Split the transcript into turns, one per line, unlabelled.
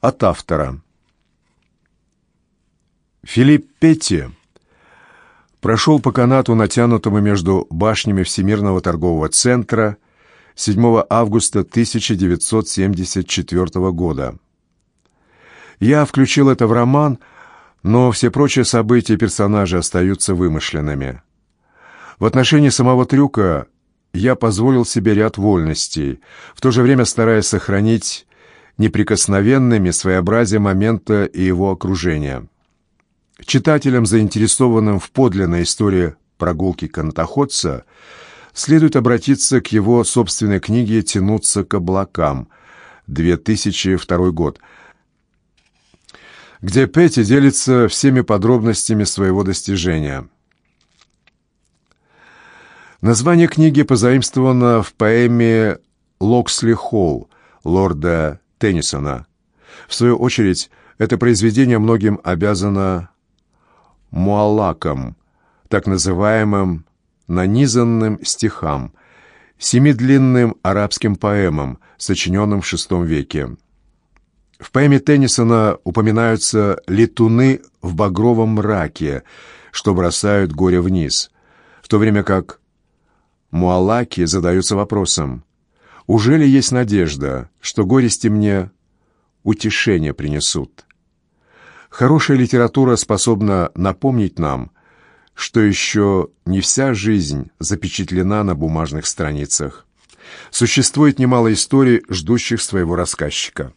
От автора. Филипп Петти прошел по канату, натянутому между башнями Всемирного торгового центра 7 августа 1974 года. Я включил это в роман, но все прочие события и персонажи остаются вымышленными. В отношении самого трюка я позволил себе ряд вольностей, в то же время стараясь сохранить неприкосновенными своеобразие момента и его окружения. Читателям, заинтересованным в подлинной истории прогулки канатоходца, следует обратиться к его собственной книге «Тянуться к облакам» 2002 год, где Петти делится всеми подробностями своего достижения. Название книги позаимствовано в поэме «Локсли Холл» лорда Теннисона. В свою очередь, это произведение многим обязано муалакам, так называемым нанизанным стихам, семидлинным арабским поэмам, сочиненным в VI веке. В поэме Теннисона упоминаются летуны в багровом мраке, что бросают горе вниз, в то время как муалаки задаются вопросом, уже ли есть надежда, что горести мне утешение принесут? Хорошая литература способна напомнить нам, что еще не вся жизнь запечатлена на бумажных страницах. Существует немало историй, ждущих своего рассказчика.